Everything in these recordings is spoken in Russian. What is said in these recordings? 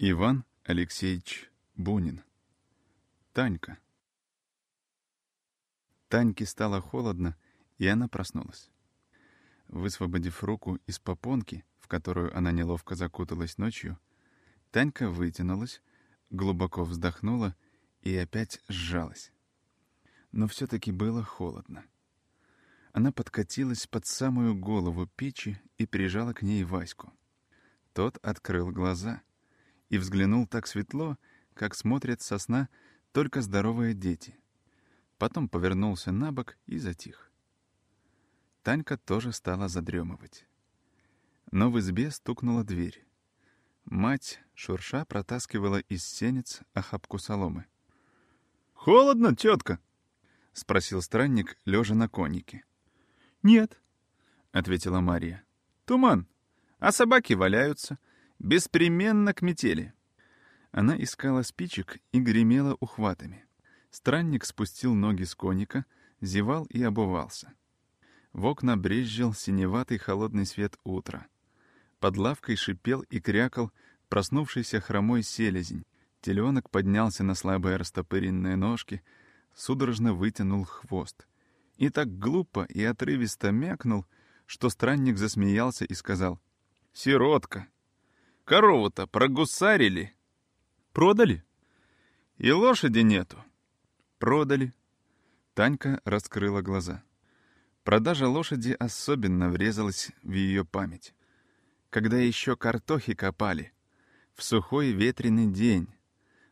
Иван Алексеевич Бунин. Танька. Таньке стало холодно, и она проснулась. Высвободив руку из попонки, в которую она неловко закуталась ночью, Танька вытянулась, глубоко вздохнула и опять сжалась. Но все-таки было холодно. Она подкатилась под самую голову печи и прижала к ней Ваську. Тот открыл глаза и взглянул так светло, как смотрят со сна только здоровые дети. Потом повернулся на бок и затих. Танька тоже стала задремывать. Но в избе стукнула дверь. Мать, шурша, протаскивала из сенец охапку соломы. «Холодно, тетка?» — спросил странник, лежа на коннике. «Нет», — ответила Мария. «Туман, а собаки валяются. Беспременно к метели». Она искала спичек и гремела ухватами. Странник спустил ноги с коника, зевал и обувался. В окна брезжил синеватый холодный свет утра. Под лавкой шипел и крякал проснувшийся хромой селезень. Теленок поднялся на слабые растопыренные ножки, судорожно вытянул хвост. И так глупо и отрывисто мякнул, что странник засмеялся и сказал «Сиротка! Корову-то прогусарили!» «Продали?» «И лошади нету!» «Продали!» Танька раскрыла глаза. Продажа лошади особенно врезалась в ее память. Когда еще картохи копали, в сухой ветреный день,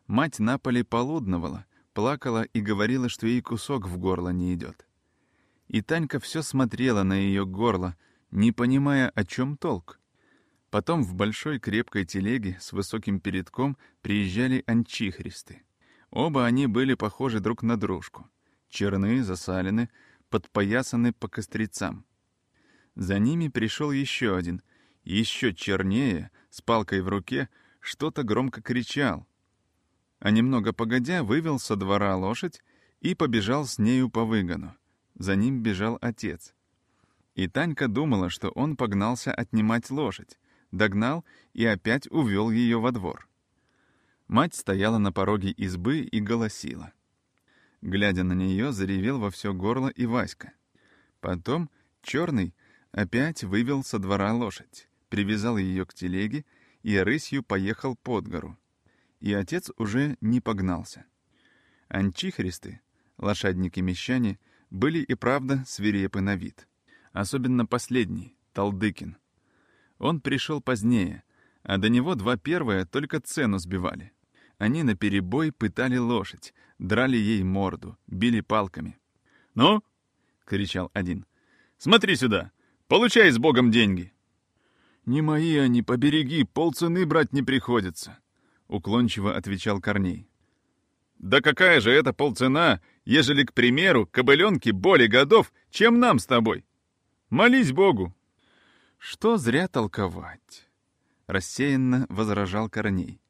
мать на поле полудновала, плакала и говорила, что ей кусок в горло не идет. И Танька все смотрела на ее горло, не понимая, о чем толк. Потом в большой крепкой телеге с высоким передком приезжали анчихристы. Оба они были похожи друг на дружку. Черные, засалены, подпоясаны по кострицам. За ними пришел еще один, еще чернее, с палкой в руке, что-то громко кричал. А немного погодя вывел со двора лошадь и побежал с нею по выгону. За ним бежал отец. И Танька думала, что он погнался отнимать лошадь, догнал и опять увел ее во двор. Мать стояла на пороге избы и голосила. Глядя на нее, заревел во все горло и Васька. Потом черный опять вывел со двора лошадь, привязал ее к телеге и рысью поехал под гору. И отец уже не погнался. Анчихристы, лошадники-мещане, были и правда свирепы на вид. Особенно последний, Талдыкин. Он пришел позднее, а до него два первые только цену сбивали. Они наперебой пытали лошадь, драли ей морду, били палками. «Ну?» — кричал один. «Смотри сюда! Получай с Богом деньги!» «Не мои они, побереги, полцены брать не приходится», — уклончиво отвечал Корней. «Да какая же это полцена, ежели, к примеру, кобыленке более годов, чем нам с тобой? Молись Богу!» «Что зря толковать?» — рассеянно возражал Корней.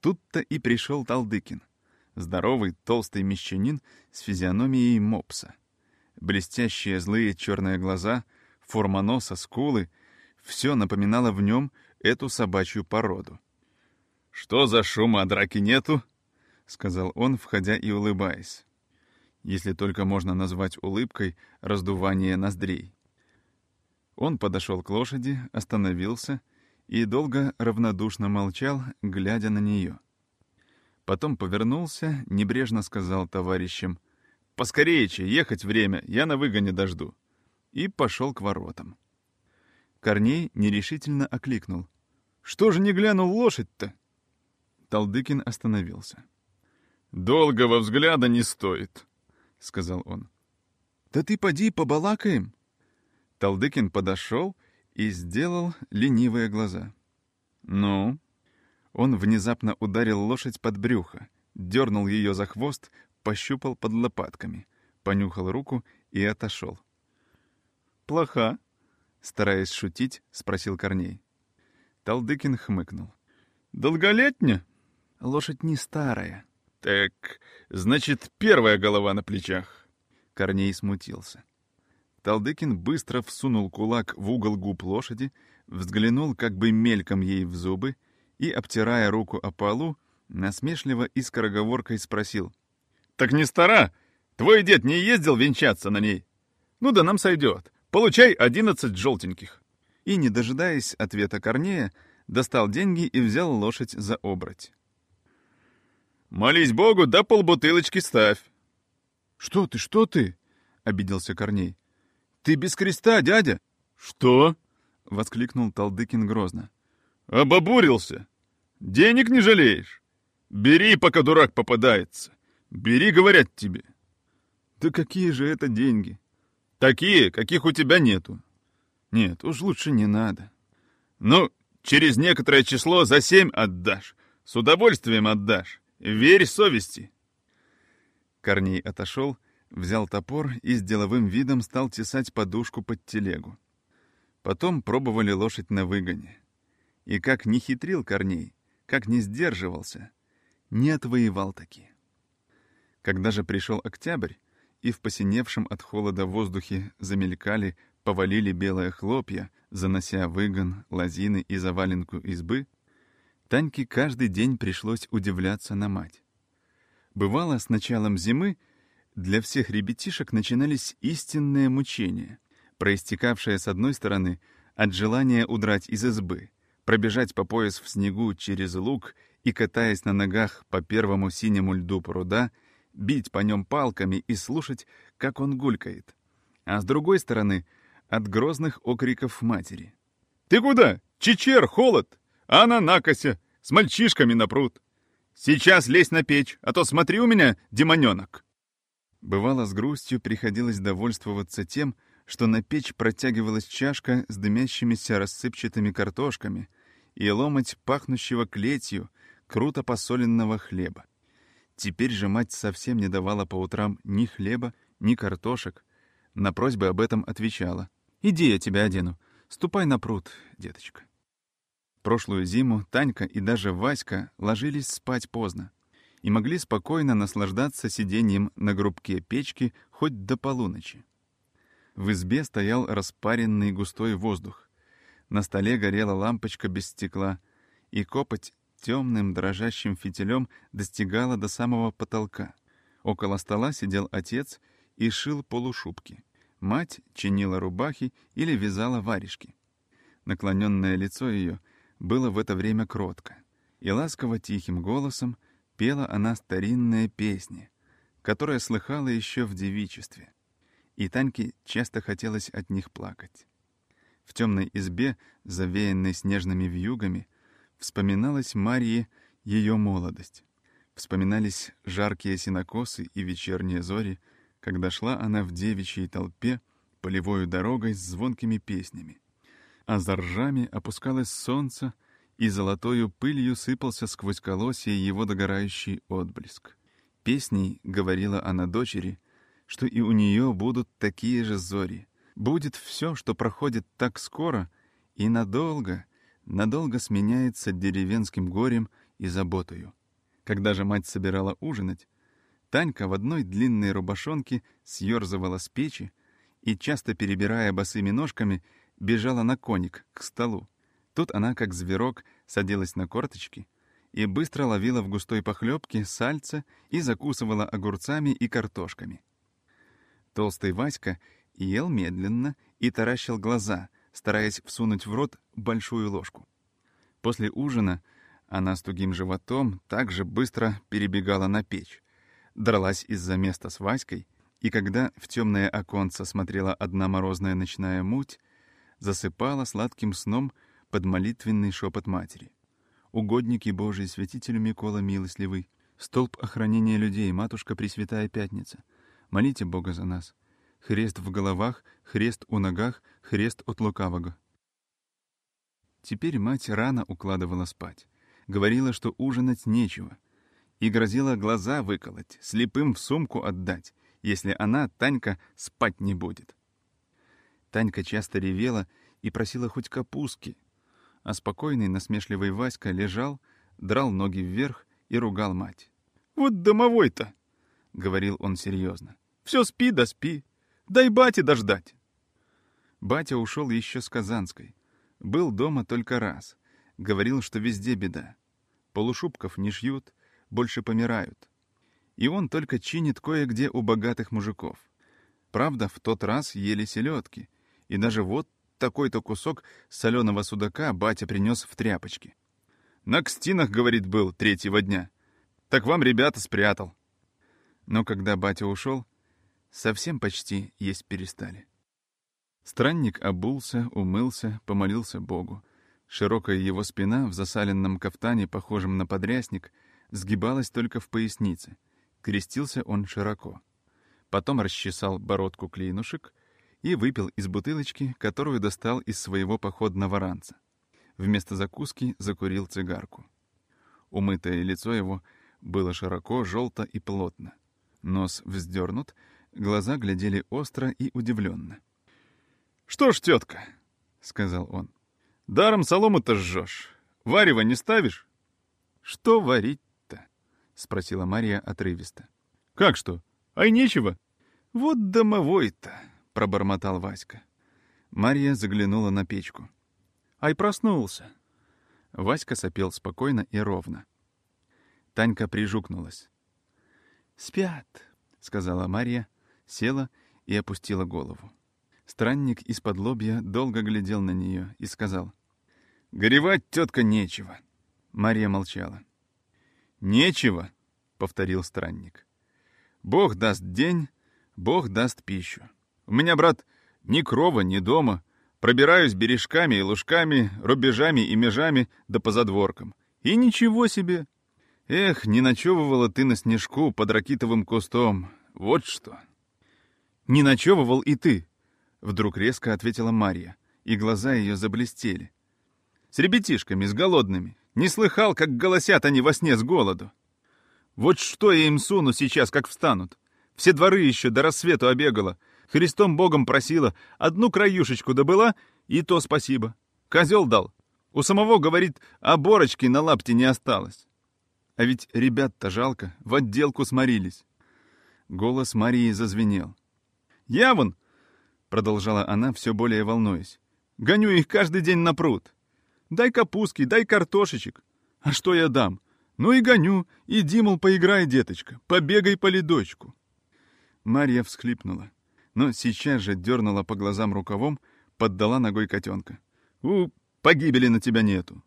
Тут-то и пришел Талдыкин. Здоровый, толстый мещанин с физиономией мопса. Блестящие злые черные глаза, форма носа, скулы — все напоминало в нем эту собачью породу. «Что за шума, драки нету?» — сказал он, входя и улыбаясь. Если только можно назвать улыбкой раздувание ноздрей. Он подошел к лошади, остановился и долго равнодушно молчал, глядя на нее. Потом повернулся, небрежно сказал товарищам «Поскорее, ехать время, я на выгоне дожду», и пошел к воротам. Корней нерешительно окликнул. «Что же не глянул лошадь-то?» Талдыкин остановился. «Долгого взгляда не стоит», — сказал он. «Да ты поди, побалакаем». Талдыкин подошел и сделал ленивые глаза. «Ну?» Он внезапно ударил лошадь под брюхо, дернул ее за хвост, пощупал под лопатками, понюхал руку и отошел. «Плоха?» — стараясь шутить, спросил Корней. Талдыкин хмыкнул. «Долголетня?» «Лошадь не старая». «Так, значит, первая голова на плечах». Корней смутился. Талдыкин быстро всунул кулак в угол губ лошади, взглянул как бы мельком ей в зубы и, обтирая руку о полу, насмешливо и скороговоркой спросил. «Так не стара? Твой дед не ездил венчаться на ней? Ну да нам сойдет. Получай одиннадцать желтеньких». И, не дожидаясь ответа Корнея, достал деньги и взял лошадь за обрать. «Молись Богу, да полбутылочки ставь». «Что ты, что ты?» — обиделся Корней. «Ты без креста, дядя!» «Что?» — воскликнул Талдыкин грозно. «Обобурился! Денег не жалеешь? Бери, пока дурак попадается. Бери, говорят тебе». «Да какие же это деньги?» «Такие, каких у тебя нету». «Нет, уж лучше не надо». «Ну, через некоторое число за семь отдашь. С удовольствием отдашь. Верь совести». Корней отошел, взял топор и с деловым видом стал тесать подушку под телегу. Потом пробовали лошадь на выгоне. И как не хитрил Корней, как не сдерживался, не отвоевал таки. Когда же пришел октябрь, и в посиневшем от холода воздухе замелькали, повалили белые хлопья, занося выгон, лозины и заваленку избы, Таньке каждый день пришлось удивляться на мать. Бывало, с началом зимы для всех ребятишек начинались истинные мучения, проистекавшие, с одной стороны, от желания удрать из избы, пробежать по пояс в снегу через луг и, катаясь на ногах по первому синему льду пруда, бить по нем палками и слушать, как он гулькает. А с другой стороны, от грозных окриков матери. «Ты куда? Чечер, холод! А она накося, с мальчишками на пруд! Сейчас лезь на печь, а то смотри у меня, демоненок!» Бывало, с грустью приходилось довольствоваться тем, что на печь протягивалась чашка с дымящимися рассыпчатыми картошками и ломоть пахнущего клетью, круто посоленного хлеба. Теперь же мать совсем не давала по утрам ни хлеба, ни картошек. На просьбы об этом отвечала. «Иди, я тебя одену. Ступай на пруд, деточка». Прошлую зиму Танька и даже Васька ложились спать поздно и могли спокойно наслаждаться сидением на грубке печки хоть до полуночи. В избе стоял распаренный густой воздух. На столе горела лампочка без стекла, и копоть темным дрожащим фитилем достигала до самого потолка. Около стола сидел отец и шил полушубки. Мать чинила рубахи или вязала варежки. Наклоненное лицо ее было в это время кротко, и ласково тихим голосом пела она старинные песни, которые слыхала еще в девичестве. И Таньке часто хотелось от них плакать. В темной избе, завеянной снежными вьюгами, вспоминалась Марье ее молодость. Вспоминались жаркие синокосы и вечерние зори, когда шла она в девичьей толпе полевою дорогой с звонкими песнями. А за ржами опускалось солнце, и золотою пылью сыпался сквозь колосья его догорающий отблеск. Песней говорила она дочери, что и у нее будут такие же зори. Будет все, что проходит так скоро, и надолго, надолго сменяется деревенским горем и заботою. Когда же мать собирала ужинать, Танька в одной длинной рубашонке съерзывала с печи и, часто перебирая босыми ножками, бежала на коник к столу. Тут она, как зверок, садилась на корточки и быстро ловила в густой похлебке сальца и закусывала огурцами и картошками. Толстый Васька ел медленно и таращил глаза, стараясь всунуть в рот большую ложку. После ужина она с тугим животом также быстро перебегала на печь, дралась из-за места с Васькой, и когда в темное оконце смотрела одна морозная ночная муть, засыпала сладким сном под молитвенный шепот матери. «Угодники Божии, святителю Микола милостливый, столб охранения людей, Матушка Пресвятая Пятница, молите Бога за нас. Хрест в головах, хрест у ногах, хрест от лукавого». Теперь мать рано укладывала спать. Говорила, что ужинать нечего. И грозила глаза выколоть, слепым в сумку отдать, если она, Танька, спать не будет. Танька часто ревела и просила хоть капустки, а спокойный, насмешливый Васька лежал, драл ноги вверх и ругал мать. «Вот домовой-то!» — говорил он серьезно. «Все спи да спи. Дай бате дождать». Батя ушел еще с Казанской. Был дома только раз. Говорил, что везде беда. Полушубков не шьют, больше помирают. И он только чинит кое-где у богатых мужиков. Правда, в тот раз ели селедки, и даже вот такой-то кусок соленого судака батя принес в тряпочке. На кстинах, говорит, был третьего дня. Так вам ребята спрятал. Но когда батя ушел, совсем почти есть перестали. Странник обулся, умылся, помолился Богу. Широкая его спина в засаленном кафтане, похожем на подрясник, сгибалась только в пояснице. Крестился он широко. Потом расчесал бородку клинушек и выпил из бутылочки, которую достал из своего походного ранца. Вместо закуски закурил цигарку. Умытое лицо его было широко, желто и плотно. Нос вздернут, глаза глядели остро и удивленно. «Что ж, тетка», — сказал он, — «даром солому-то жжешь. Варево не ставишь?» «Что варить-то?» — спросила Мария отрывисто. «Как что? Ай, нечего». «Вот домовой-то», — пробормотал Васька. Мария заглянула на печку. «Ай, проснулся». Васька сопел спокойно и ровно. Танька прижукнулась. «Спят», — сказала Мария, села и опустила голову. Странник из-под лобья долго глядел на нее и сказал. «Горевать, тетка, нечего». Мария молчала. «Нечего», — повторил странник. «Бог даст день, Бог даст пищу. У меня, брат, ни крова, ни дома. Пробираюсь бережками и лужками, рубежами и межами да по задворкам. И ничего себе! Эх, не ночевывала ты на снежку под ракитовым кустом. Вот что!» «Не ночевывал и ты!» — вдруг резко ответила Марья, и глаза ее заблестели. «С ребятишками, с голодными. Не слыхал, как голосят они во сне с голоду. Вот что я им суну сейчас, как встанут. Все дворы еще до рассвету обегала. Христом Богом просила, одну краюшечку добыла, и то спасибо. Козел дал. У самого, говорит, оборочки на лапте не осталось. А ведь ребят-то жалко, в отделку сморились. Голос Марии зазвенел. «Я вон!» — продолжала она, все более волнуясь. «Гоню их каждый день на пруд. Дай капустки, дай картошечек. А что я дам? Ну и гоню. Иди, мол, поиграй, деточка, побегай по ледочку. Марья всхлипнула, но сейчас же дернула по глазам рукавом, поддала ногой котенка. «У, погибели на тебя нету!»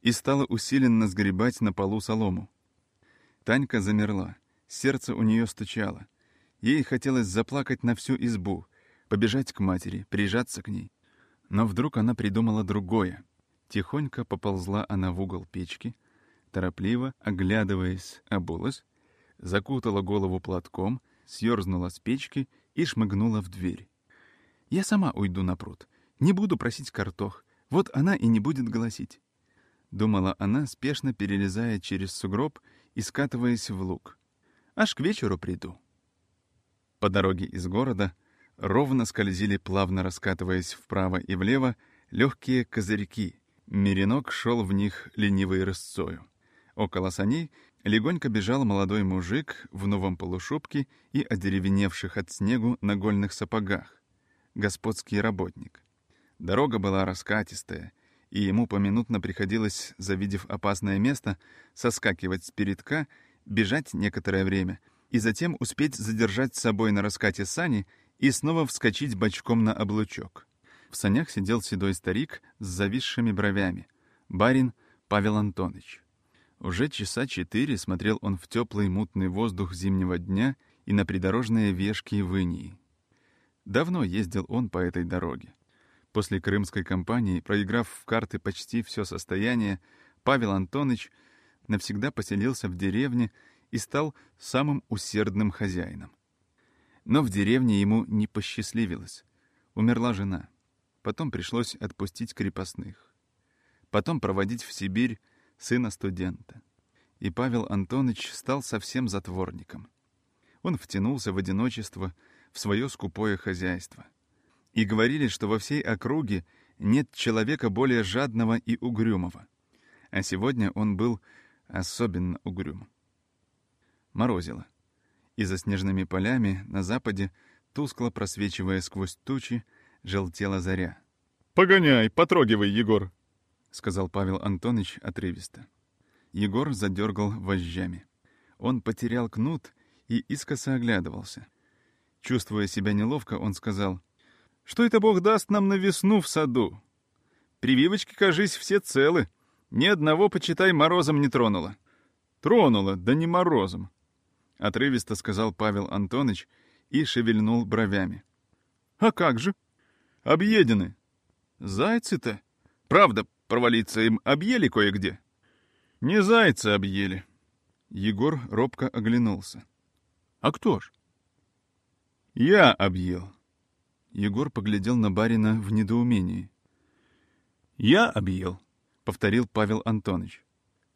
И стала усиленно сгребать на полу солому. Танька замерла, сердце у нее стучало. Ей хотелось заплакать на всю избу, побежать к матери, прижаться к ней. Но вдруг она придумала другое. Тихонько поползла она в угол печки, торопливо, оглядываясь, обулась, закутала голову платком, съерзнула с печки и шмыгнула в дверь. «Я сама уйду на пруд. Не буду просить картох. Вот она и не будет голосить». Думала она, спешно перелезая через сугроб и скатываясь в луг. «Аж к вечеру приду». По дороге из города ровно скользили, плавно раскатываясь вправо и влево, легкие козырьки. Меренок шел в них ленивой рысцою. Около саней легонько бежал молодой мужик в новом полушубке и одеревеневших от снегу нагольных сапогах. Господский работник. Дорога была раскатистая, и ему поминутно приходилось, завидев опасное место, соскакивать с передка, бежать некоторое время и затем успеть задержать с собой на раскате сани и снова вскочить бочком на облучок. В санях сидел седой старик с зависшими бровями, барин Павел Антонович. Уже часа четыре смотрел он в теплый мутный воздух зимнего дня и на придорожные вешки и вынии. Давно ездил он по этой дороге. После крымской кампании, проиграв в карты почти все состояние, Павел Антонович навсегда поселился в деревне и стал самым усердным хозяином. Но в деревне ему не посчастливилось. Умерла жена. Потом пришлось отпустить крепостных. Потом проводить в Сибирь сына студента. И Павел Антонович стал совсем затворником. Он втянулся в одиночество, в свое скупое хозяйство. И говорили, что во всей округе нет человека более жадного и угрюмого. А сегодня он был особенно угрюм. Морозило. И за снежными полями на западе, тускло просвечивая сквозь тучи, желтела заря. «Погоняй, потрогивай, Егор!» — сказал Павел Антонович отрывисто. Егор задергал вожжами. Он потерял кнут и искоса оглядывался. Чувствуя себя неловко, он сказал, «Что это Бог даст нам на весну в саду? Прививочки, кажись, все целы. Ни одного, почитай, морозом не тронуло». «Тронуло, да не морозом», — отрывисто сказал Павел Антонович и шевельнул бровями. «А как же?» «Объедены». «Зайцы-то? Правда, провалиться им объели кое-где?» «Не зайцы объели». Егор робко оглянулся. «А кто ж?» «Я объел». Егор поглядел на барина в недоумении. «Я объел», — повторил Павел Антонович.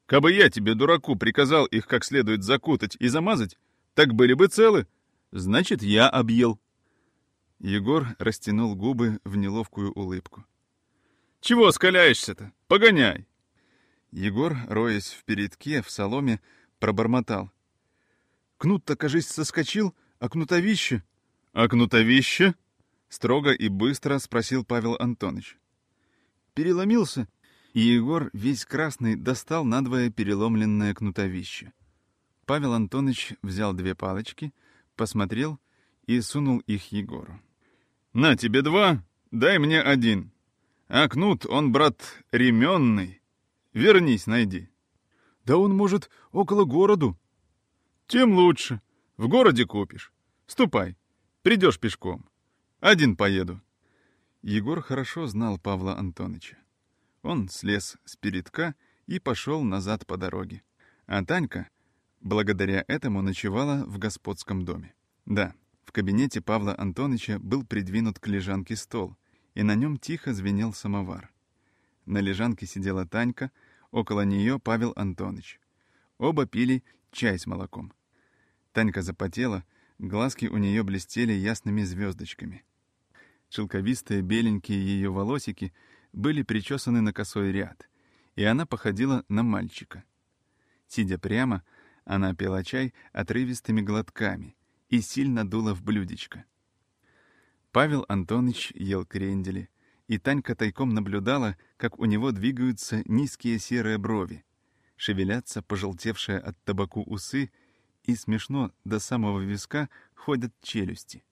«Кабы я тебе, дураку, приказал их как следует закутать и замазать, так были бы целы. Значит, я объел». Егор растянул губы в неловкую улыбку. «Чего скаляешься-то? Погоняй!» Егор, роясь в передке, в соломе, пробормотал. «Кнут-то, кажись, соскочил, а кнутовище...» «А кнутовище?» — строго и быстро спросил Павел Антонович. Переломился, и Егор, весь красный, достал надвое переломленное кнутовище. Павел Антонович взял две палочки, посмотрел и сунул их Егору. «На тебе два, дай мне один. А кнут, он, брат, ременный. Вернись, найди». «Да он, может, около городу?» «Тем лучше. В городе купишь. Ступай, Придешь пешком. Один поеду». Егор хорошо знал Павла Антоновича. Он слез с передка и пошел назад по дороге. А Танька, благодаря этому, ночевала в господском доме. Да, в кабинете Павла Антоновича был придвинут к лежанке стол, и на нем тихо звенел самовар. На лежанке сидела Танька, около нее Павел Антонович. Оба пили чай с молоком. Танька запотела, Глазки у нее блестели ясными звездочками. Шелковистые беленькие ее волосики были причесаны на косой ряд, и она походила на мальчика. Сидя прямо, она пила чай отрывистыми глотками и сильно дула в блюдечко. Павел Антонович ел крендели, и Танька тайком наблюдала, как у него двигаются низкие серые брови, шевелятся пожелтевшие от табаку усы и смешно до самого виска ходят челюсти.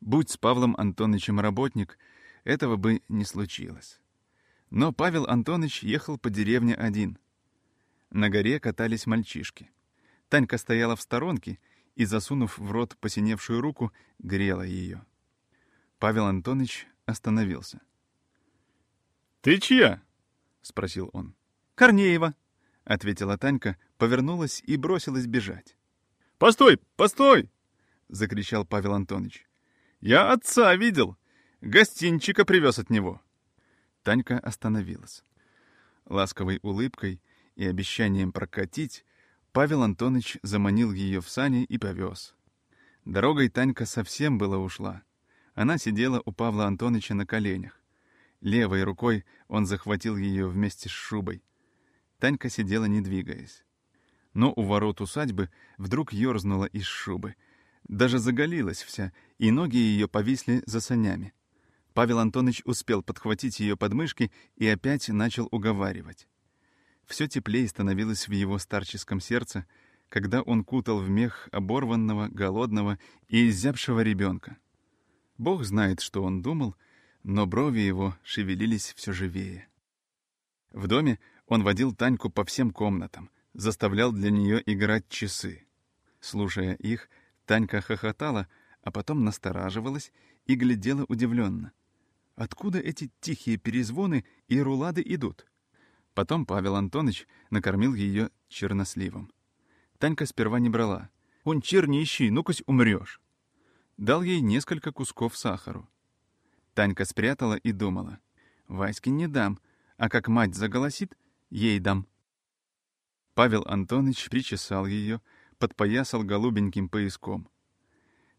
Будь с Павлом Антоновичем работник, этого бы не случилось. Но Павел Антонович ехал по деревне один. На горе катались мальчишки. Танька стояла в сторонке и, засунув в рот посиневшую руку, грела ее. Павел Антонович остановился. «Ты чья?» — спросил он. «Корнеева», — ответила Танька, повернулась и бросилась бежать. «Постой, постой!» — закричал Павел Антонович. «Я отца видел! Гостинчика привез от него!» Танька остановилась. Ласковой улыбкой и обещанием прокатить Павел Антонович заманил ее в сани и повез. Дорогой Танька совсем была ушла. Она сидела у Павла Антоновича на коленях. Левой рукой он захватил ее вместе с шубой. Танька сидела, не двигаясь но у ворот усадьбы вдруг ерзнула из шубы. Даже заголилась вся, и ноги ее повисли за санями. Павел Антонович успел подхватить ее подмышки и опять начал уговаривать. Все теплее становилось в его старческом сердце, когда он кутал в мех оборванного, голодного и изябшего ребенка. Бог знает, что он думал, но брови его шевелились все живее. В доме он водил Таньку по всем комнатам, заставлял для нее играть часы. Слушая их, Танька хохотала, а потом настораживалась и глядела удивленно. Откуда эти тихие перезвоны и рулады идут? Потом Павел Антонович накормил ее черносливом. Танька сперва не брала. «Он чер не ищи, ну-кась умрешь!» Дал ей несколько кусков сахару. Танька спрятала и думала. «Ваське не дам, а как мать заголосит, ей дам». Павел Антонович причесал ее, подпоясал голубеньким пояском.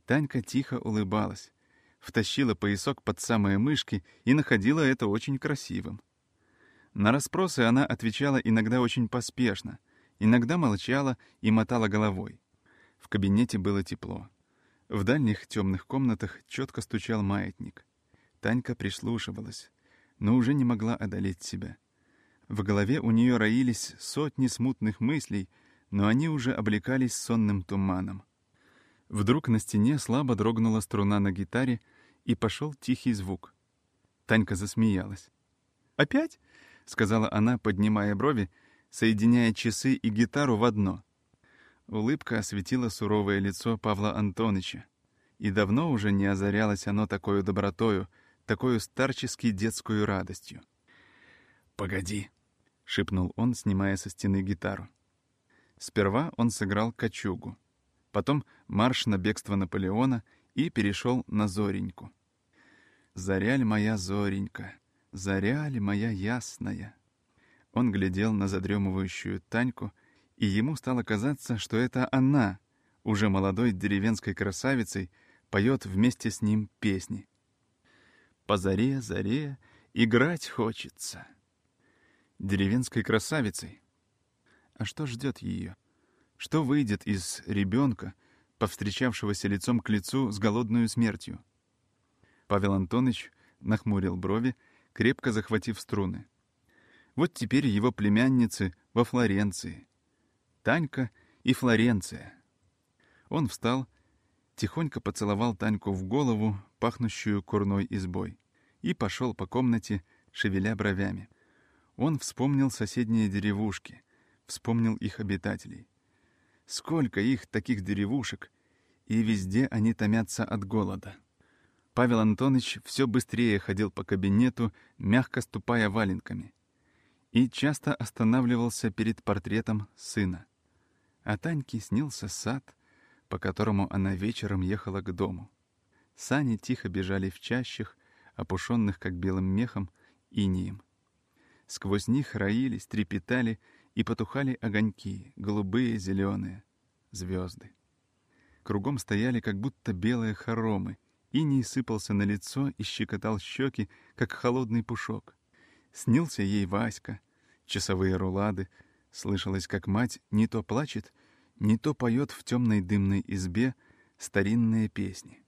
Танька тихо улыбалась, втащила поясок под самые мышки и находила это очень красивым. На расспросы она отвечала иногда очень поспешно, иногда молчала и мотала головой. В кабинете было тепло. В дальних темных комнатах четко стучал маятник. Танька прислушивалась, но уже не могла одолеть себя. В голове у нее роились сотни смутных мыслей, но они уже облекались сонным туманом. Вдруг на стене слабо дрогнула струна на гитаре, и пошел тихий звук. Танька засмеялась. «Опять?» — сказала она, поднимая брови, соединяя часы и гитару в одно. Улыбка осветила суровое лицо Павла Антоныча, и давно уже не озарялось оно такой добротою, такой старчески детскую радостью. «Погоди!» — шепнул он, снимая со стены гитару. Сперва он сыграл «Кочугу», потом «Марш на бегство Наполеона» и перешел на «Зореньку». «Заряль моя Зоренька, заряль моя ясная». Он глядел на задремывающую Таньку, и ему стало казаться, что это она, уже молодой деревенской красавицей, поет вместе с ним песни. «По заре, заре, играть хочется». Деревенской красавицей — а что ждет ее? Что выйдет из ребенка, повстречавшегося лицом к лицу с голодную смертью? Павел Антонович нахмурил брови, крепко захватив струны. Вот теперь его племянницы во Флоренции. Танька и Флоренция. Он встал, тихонько поцеловал Таньку в голову, пахнущую курной избой, и пошел по комнате, шевеля бровями. Он вспомнил соседние деревушки, вспомнил их обитателей. Сколько их, таких деревушек, и везде они томятся от голода. Павел Антонович все быстрее ходил по кабинету, мягко ступая валенками, и часто останавливался перед портретом сына. А Таньке снился сад, по которому она вечером ехала к дому. Сани тихо бежали в чащах, опушенных как белым мехом, инием. Сквозь них роились, трепетали и потухали огоньки, голубые, зеленые, звезды. Кругом стояли как будто белые хоромы, иней сыпался на лицо и щекотал щеки, как холодный пушок. Снился ей Васька, часовые рулады, слышалось, как мать не то плачет, не то поет в темной дымной избе старинные песни.